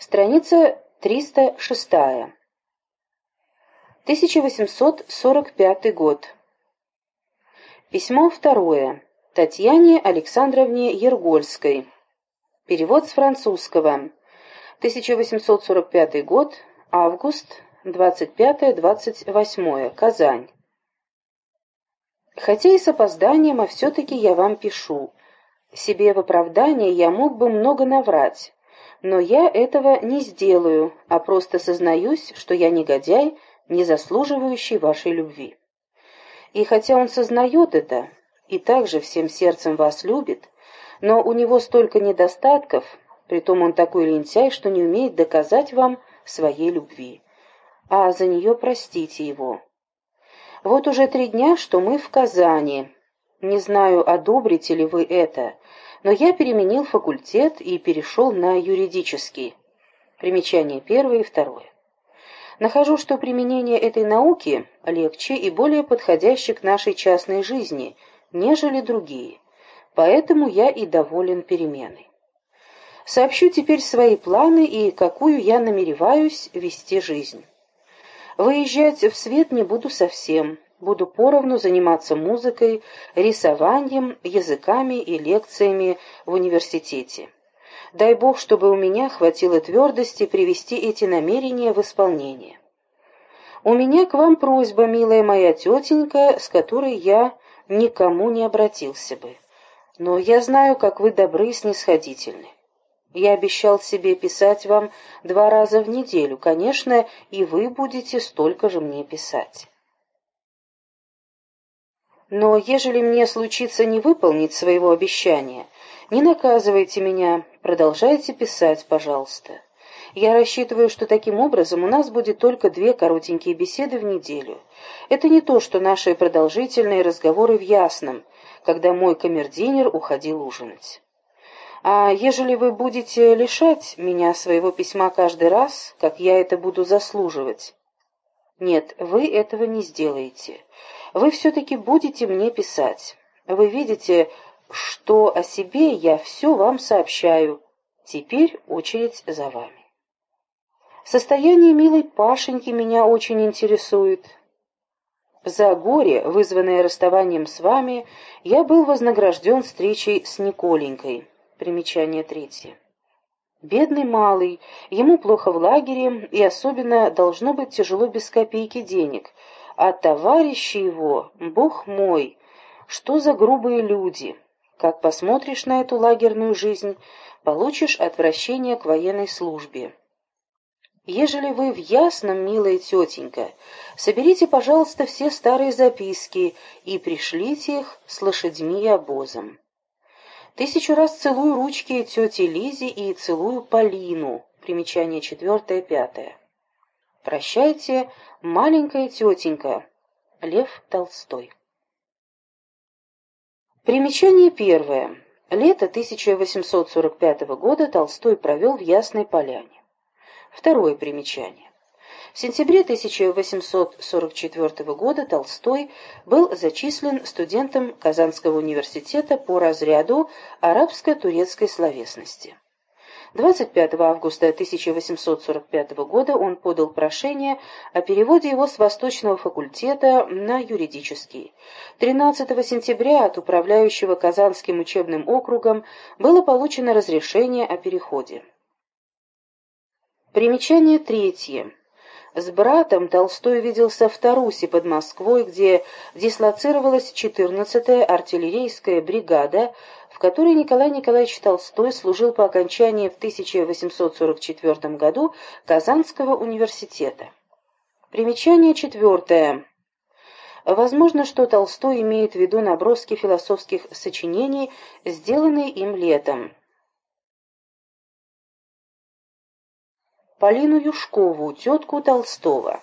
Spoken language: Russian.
Страница 306. 1845 год. Письмо второе. Татьяне Александровне Ергольской. Перевод с французского. 1845 год. Август. 25-28. Казань. Хотя и с опозданием, а все-таки я вам пишу. Себе в оправдание я мог бы много наврать, но я этого не сделаю, а просто сознаюсь, что я негодяй, не заслуживающий вашей любви. И хотя он сознает это, и также всем сердцем вас любит, но у него столько недостатков, притом он такой лентяй, что не умеет доказать вам своей любви. А за нее простите его. Вот уже три дня, что мы в Казани. Не знаю, одобрите ли вы это, но я переменил факультет и перешел на юридический. Примечание первое и второе. Нахожу, что применение этой науки легче и более подходяще к нашей частной жизни, нежели другие. Поэтому я и доволен переменой. Сообщу теперь свои планы и какую я намереваюсь вести жизнь. Выезжать в свет не буду совсем, буду поровну заниматься музыкой, рисованием, языками и лекциями в университете. Дай Бог, чтобы у меня хватило твердости привести эти намерения в исполнение. У меня к вам просьба, милая моя тетенька, с которой я никому не обратился бы. Но я знаю, как вы добры и снисходительны. Я обещал себе писать вам два раза в неделю. Конечно, и вы будете столько же мне писать. Но ежели мне случится не выполнить своего обещания, не наказывайте меня, продолжайте писать, пожалуйста. Я рассчитываю, что таким образом у нас будет только две коротенькие беседы в неделю. Это не то, что наши продолжительные разговоры в Ясном, когда мой камердинер уходил ужинать. А ежели вы будете лишать меня своего письма каждый раз, как я это буду заслуживать? Нет, вы этого не сделаете вы все-таки будете мне писать. Вы видите, что о себе я все вам сообщаю. Теперь очередь за вами. Состояние милой Пашеньки меня очень интересует. За горе, вызванное расставанием с вами, я был вознагражден встречей с Николенькой. Примечание третье. Бедный малый, ему плохо в лагере, и особенно должно быть тяжело без копейки денег — а товарищи его, бог мой, что за грубые люди. Как посмотришь на эту лагерную жизнь, получишь отвращение к военной службе. Ежели вы в ясном, милая тетенька, соберите, пожалуйста, все старые записки и пришлите их с лошадьми и обозом. Тысячу раз целую ручки тети Лизе и целую Полину. Примечание четвертое-пятое. Прощайте, маленькая тетенька. Лев Толстой. Примечание первое. Лето 1845 года Толстой провел в Ясной Поляне. Второе примечание. В сентябре 1844 года Толстой был зачислен студентом Казанского университета по разряду арабско-турецкой словесности. 25 августа 1845 года он подал прошение о переводе его с Восточного факультета на юридический. 13 сентября от управляющего Казанским учебным округом было получено разрешение о переходе. Примечание третье. С братом Толстой виделся в Тарусе под Москвой, где дислоцировалась 14-я артиллерийская бригада, в которой Николай Николаевич Толстой служил по окончании в 1844 году Казанского университета. Примечание четвертое. Возможно, что Толстой имеет в виду наброски философских сочинений, сделанные им летом. Полину Юшкову, тетку Толстого.